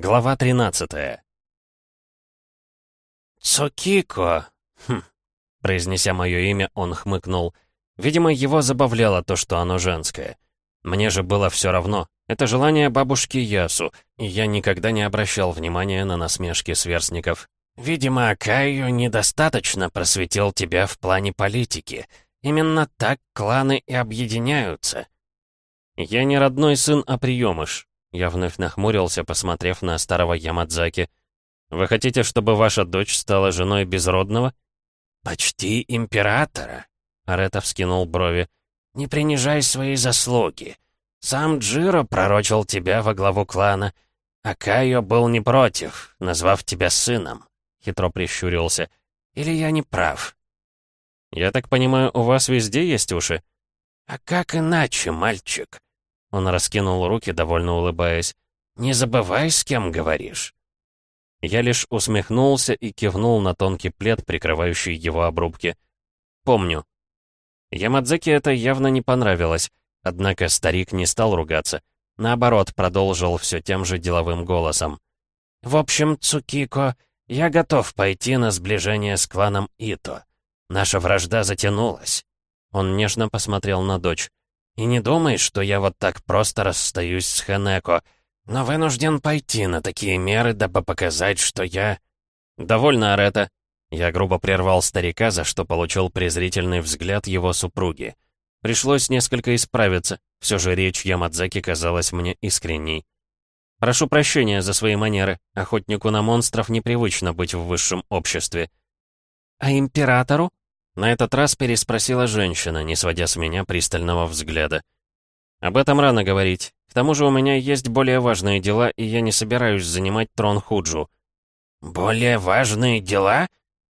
Глава 13 «Цукико!» хм. Произнеся мое имя, он хмыкнул. Видимо, его забавляло то, что оно женское. Мне же было все равно. Это желание бабушки Ясу, и я никогда не обращал внимания на насмешки сверстников. «Видимо, Акаю недостаточно просветил тебя в плане политики. Именно так кланы и объединяются». «Я не родной сын, а приемыш», я вновь нахмурился, посмотрев на старого Ямадзаки. «Вы хотите, чтобы ваша дочь стала женой безродного?» «Почти императора», — Арета вскинул брови. «Не принижай свои заслуги. Сам Джиро пророчил тебя во главу клана, а Кайо был не против, назвав тебя сыном», — хитро прищурился. «Или я не прав?» «Я так понимаю, у вас везде есть уши?» «А как иначе, мальчик?» Он раскинул руки, довольно улыбаясь. «Не забывай, с кем говоришь». Я лишь усмехнулся и кивнул на тонкий плед, прикрывающий его обрубки. «Помню». Ямадзаки это явно не понравилось, однако старик не стал ругаться. Наоборот, продолжил все тем же деловым голосом. «В общем, Цукико, я готов пойти на сближение с кланом Ито. Наша вражда затянулась». Он нежно посмотрел на дочь. И не думай, что я вот так просто расстаюсь с Ханеко, но вынужден пойти на такие меры, дабы показать, что я...» «Довольно, Арета». Я грубо прервал старика, за что получил презрительный взгляд его супруги. Пришлось несколько исправиться, все же речь Ямадзаки казалась мне искренней. «Прошу прощения за свои манеры. Охотнику на монстров непривычно быть в высшем обществе». «А императору?» На этот раз переспросила женщина, не сводя с меня пристального взгляда. «Об этом рано говорить. К тому же у меня есть более важные дела, и я не собираюсь занимать трон Худжу». «Более важные дела?»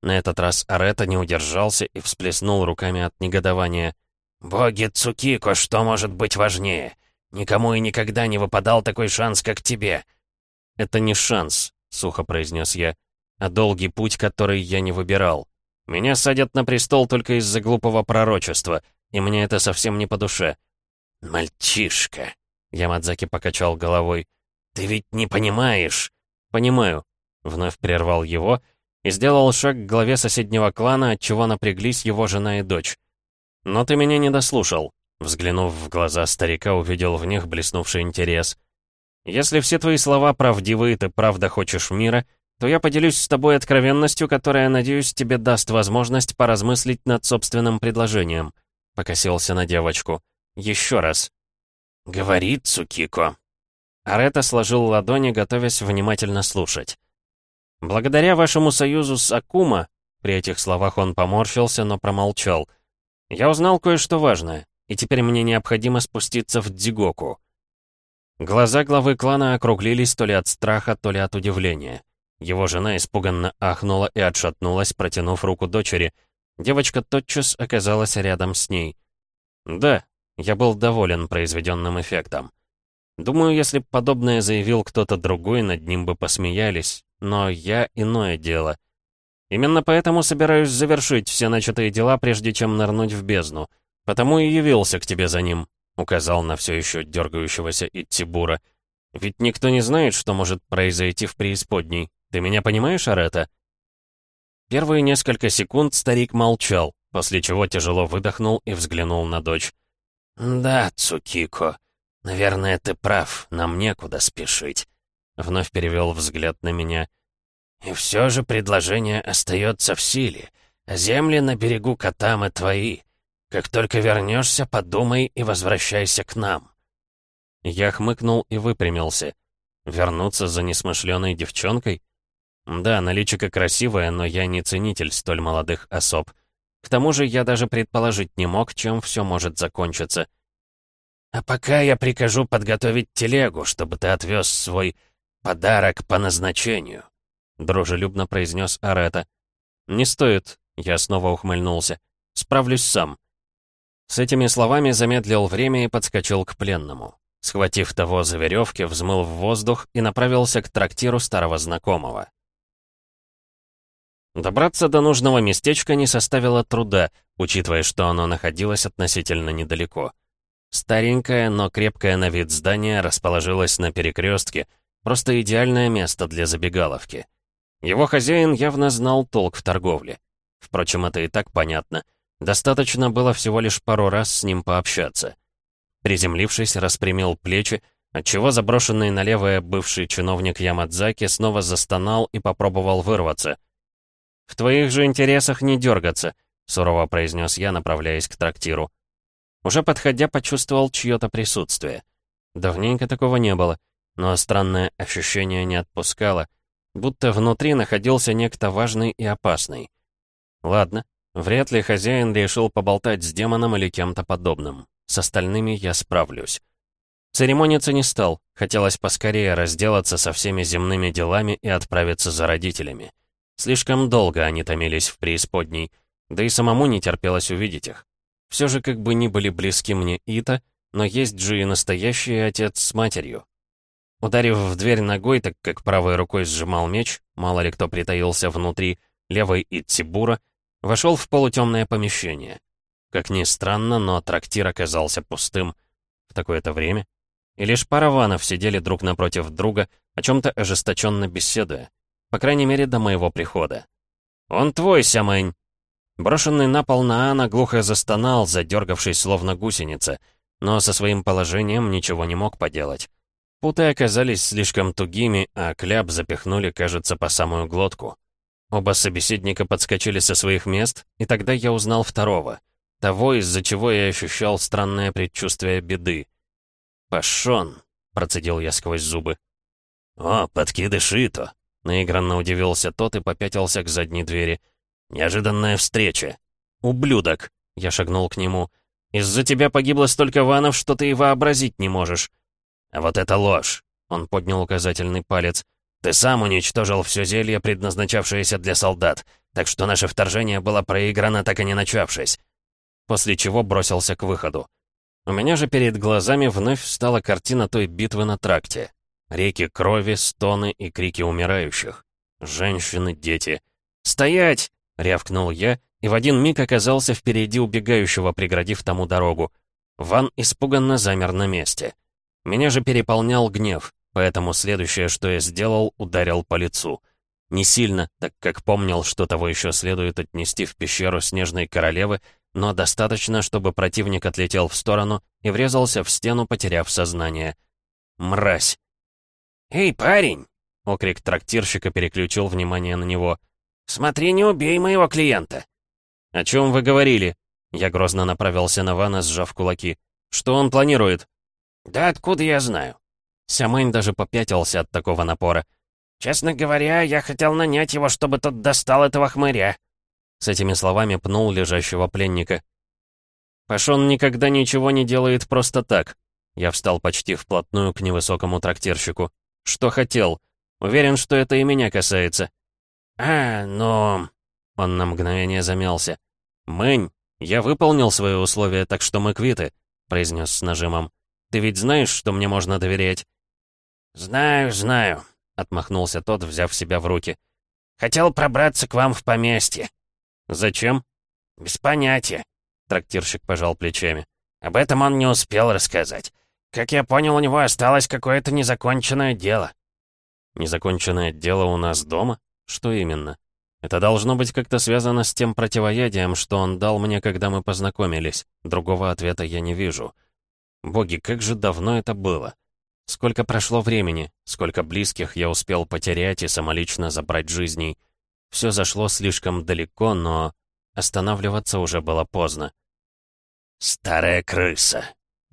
На этот раз Арета не удержался и всплеснул руками от негодования. «Боги Цукико, что может быть важнее? Никому и никогда не выпадал такой шанс, как тебе». «Это не шанс», — сухо произнес я, — «а долгий путь, который я не выбирал». Меня садят на престол только из-за глупого пророчества, и мне это совсем не по душе». «Мальчишка», — Ямадзаки покачал головой, — «ты ведь не понимаешь». «Понимаю», — вновь прервал его и сделал шаг к главе соседнего клана, отчего напряглись его жена и дочь. «Но ты меня не дослушал». Взглянув в глаза старика, увидел в них блеснувший интерес. «Если все твои слова правдивы, и ты правда хочешь мира, то я поделюсь с тобой откровенностью, которая, надеюсь, тебе даст возможность поразмыслить над собственным предложением». Покосился на девочку. «Еще раз». «Говори, Цукико». Арета сложил ладони, готовясь внимательно слушать. «Благодаря вашему союзу с Акума», при этих словах он поморщился, но промолчал, «я узнал кое-что важное, и теперь мне необходимо спуститься в Дзигоку». Глаза главы клана округлились то ли от страха, то ли от удивления. Его жена испуганно ахнула и отшатнулась, протянув руку дочери. Девочка тотчас оказалась рядом с ней. Да, я был доволен произведенным эффектом. Думаю, если б подобное заявил кто-то другой, над ним бы посмеялись. Но я иное дело. Именно поэтому собираюсь завершить все начатые дела, прежде чем нырнуть в бездну. Потому и явился к тебе за ним, указал на все еще дергающегося Иттибура. Ведь никто не знает, что может произойти в преисподней. Ты меня понимаешь, Арета?» Первые несколько секунд старик молчал, после чего тяжело выдохнул и взглянул на дочь. «Да, Цукико, наверное, ты прав, нам некуда спешить», — вновь перевел взгляд на меня. «И все же предложение остается в силе, земли на берегу Катамы твои. Как только вернешься, подумай и возвращайся к нам». Я хмыкнул и выпрямился. Вернуться за несмышленой девчонкой? Да, наличие красивое, но я не ценитель столь молодых особ. К тому же я даже предположить не мог, чем все может закончиться. «А пока я прикажу подготовить телегу, чтобы ты отвез свой подарок по назначению», — дружелюбно произнес Арета. «Не стоит», — я снова ухмыльнулся. «Справлюсь сам». С этими словами замедлил время и подскочил к пленному. Схватив того за веревки, взмыл в воздух и направился к трактиру старого знакомого. Добраться до нужного местечка не составило труда, учитывая, что оно находилось относительно недалеко. Старенькое, но крепкое на вид здание расположилось на перекрестке, Просто идеальное место для забегаловки. Его хозяин явно знал толк в торговле. Впрочем, это и так понятно. Достаточно было всего лишь пару раз с ним пообщаться. Приземлившись, распрямил плечи, отчего заброшенный налево бывший чиновник Ямадзаки снова застонал и попробовал вырваться. «В твоих же интересах не дергаться», — сурово произнес я, направляясь к трактиру. Уже подходя, почувствовал чье-то присутствие. Давненько такого не было но странное ощущение не отпускало, будто внутри находился некто важный и опасный. Ладно, вряд ли хозяин решил поболтать с демоном или кем-то подобным. С остальными я справлюсь. Церемониться не стал, хотелось поскорее разделаться со всеми земными делами и отправиться за родителями. Слишком долго они томились в преисподней, да и самому не терпелось увидеть их. Все же как бы ни были близки мне Ита, но есть же и настоящий отец с матерью, Ударив в дверь ногой, так как правой рукой сжимал меч, мало ли кто притаился внутри, левой и Тибура, вошел в полутемное помещение. Как ни странно, но трактир оказался пустым. В такое-то время. И лишь пара ванов сидели друг напротив друга, о чем-то ожесточенно беседуя. По крайней мере, до моего прихода. «Он твой, Сямэнь!» Брошенный на пол Наана глухо застонал, задергавшись словно гусеница, но со своим положением ничего не мог поделать. Путы оказались слишком тугими, а кляп запихнули, кажется, по самую глотку. Оба собеседника подскочили со своих мест, и тогда я узнал второго. Того, из-за чего я ощущал странное предчувствие беды. «Пашон», — процедил я сквозь зубы. «О, подкидыш Ито!» — наигранно удивился тот и попятился к задней двери. «Неожиданная встреча!» «Ублюдок!» — я шагнул к нему. «Из-за тебя погибло столько ванов, что ты и вообразить не можешь. «А вот это ложь!» — он поднял указательный палец. «Ты сам уничтожил все зелье, предназначавшееся для солдат, так что наше вторжение было проиграно, так и не начавшись». После чего бросился к выходу. У меня же перед глазами вновь встала картина той битвы на тракте. Реки крови, стоны и крики умирающих. Женщины, дети. «Стоять!» — рявкнул я, и в один миг оказался впереди убегающего, преградив тому дорогу. Ван испуганно замер на месте. Меня же переполнял гнев, поэтому следующее, что я сделал, ударил по лицу. Не сильно, так как помнил, что того еще следует отнести в пещеру Снежной Королевы, но достаточно, чтобы противник отлетел в сторону и врезался в стену, потеряв сознание. «Мразь!» «Эй, парень!» — окрик трактирщика переключил внимание на него. «Смотри, не убей моего клиента!» «О чем вы говорили?» Я грозно направился на Вана, сжав кулаки. «Что он планирует?» «Да откуда я знаю?» Сямэнь даже попятился от такого напора. «Честно говоря, я хотел нанять его, чтобы тот достал этого хмыря». С этими словами пнул лежащего пленника. «Пашон никогда ничего не делает просто так». Я встал почти вплотную к невысокому трактирщику. «Что хотел? Уверен, что это и меня касается». «А, но...» Он на мгновение замялся. «Мэнь, я выполнил свои условия, так что мы квиты», — произнес с нажимом. Ты ведь знаешь, что мне можно доверять?» «Знаю, знаю», — отмахнулся тот, взяв себя в руки. «Хотел пробраться к вам в поместье». «Зачем?» «Без понятия», — трактирщик пожал плечами. «Об этом он не успел рассказать. Как я понял, у него осталось какое-то незаконченное дело». «Незаконченное дело у нас дома? Что именно?» Это должно быть как-то связано с тем противоядием, что он дал мне, когда мы познакомились. Другого ответа я не вижу. Боги, как же давно это было. Сколько прошло времени, сколько близких я успел потерять и самолично забрать жизней. Все зашло слишком далеко, но останавливаться уже было поздно. «Старая крыса!»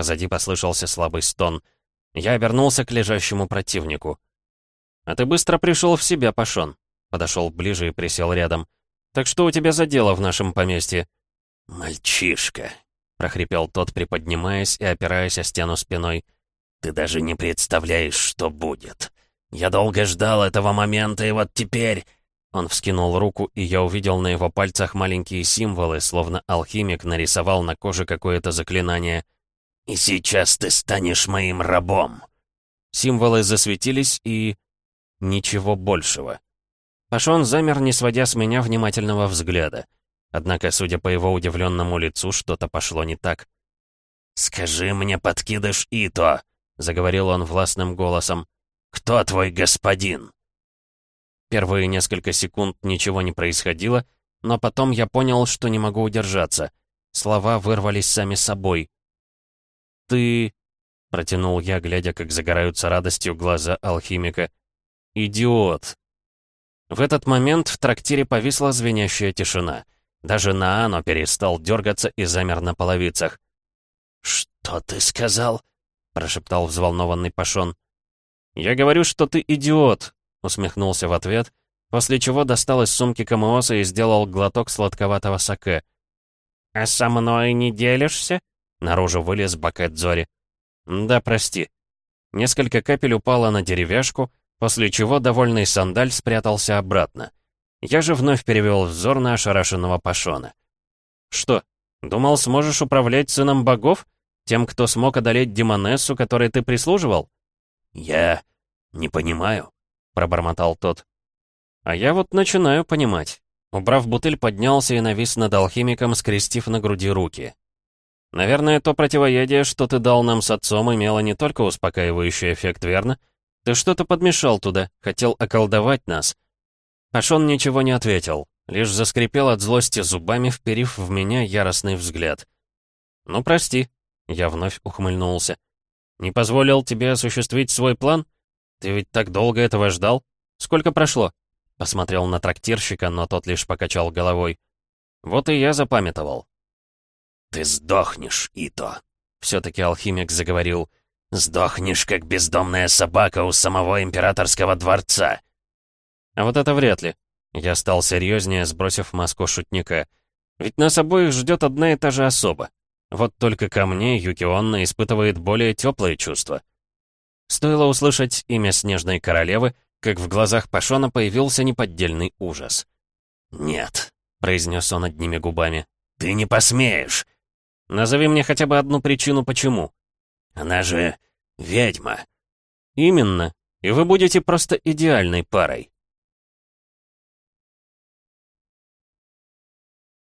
Позади послышался слабый стон. Я обернулся к лежащему противнику. «А ты быстро пришел в себя, Пашон!» Подошел ближе и присел рядом. «Так что у тебя за дело в нашем поместье?» «Мальчишка!» прохрипел тот, приподнимаясь и опираясь о стену спиной. «Ты даже не представляешь, что будет. Я долго ждал этого момента, и вот теперь...» Он вскинул руку, и я увидел на его пальцах маленькие символы, словно алхимик нарисовал на коже какое-то заклинание. «И сейчас ты станешь моим рабом!» Символы засветились, и... Ничего большего. Пашон замер, не сводя с меня внимательного взгляда. Однако, судя по его удивленному лицу, что-то пошло не так. «Скажи мне, подкидыш Ито!» — заговорил он властным голосом. «Кто твой господин?» Первые несколько секунд ничего не происходило, но потом я понял, что не могу удержаться. Слова вырвались сами собой. «Ты...» — протянул я, глядя, как загораются радостью глаза алхимика. «Идиот!» В этот момент в трактире повисла звенящая тишина. Даже Наано перестал дергаться и замер на половицах. «Что ты сказал?» — прошептал взволнованный Пашон. «Я говорю, что ты идиот!» — усмехнулся в ответ, после чего достал из сумки Камооса и сделал глоток сладковатого саке. «А со мной не делишься?» — наружу вылез Бакет Зори. «Да, прости». Несколько капель упало на деревяшку, после чего довольный сандаль спрятался обратно. Я же вновь перевел взор на ошарашенного Пашона. «Что, думал, сможешь управлять сыном богов? Тем, кто смог одолеть Демонессу, которой ты прислуживал?» «Я не понимаю», — пробормотал тот. «А я вот начинаю понимать». Убрав бутыль, поднялся и навис над алхимиком, скрестив на груди руки. «Наверное, то противоядие, что ты дал нам с отцом, имело не только успокаивающий эффект, верно? Ты что-то подмешал туда, хотел околдовать нас». Пашон ничего не ответил, лишь заскрипел от злости зубами, вперив в меня яростный взгляд. «Ну, прости», — я вновь ухмыльнулся. «Не позволил тебе осуществить свой план?» «Ты ведь так долго этого ждал? Сколько прошло?» Посмотрел на трактирщика, но тот лишь покачал головой. «Вот и я запамятовал». «Ты сдохнешь, Ито», — все-таки алхимик заговорил. «Сдохнешь, как бездомная собака у самого императорского дворца». «А вот это вряд ли». Я стал серьезнее, сбросив маску шутника. «Ведь нас обоих ждет одна и та же особа. Вот только ко мне Юкионна испытывает более теплые чувства». Стоило услышать имя Снежной Королевы, как в глазах Пашона появился неподдельный ужас. «Нет», — произнес он одними губами. «Ты не посмеешь!» «Назови мне хотя бы одну причину, почему». «Она же ведьма». «Именно. И вы будете просто идеальной парой».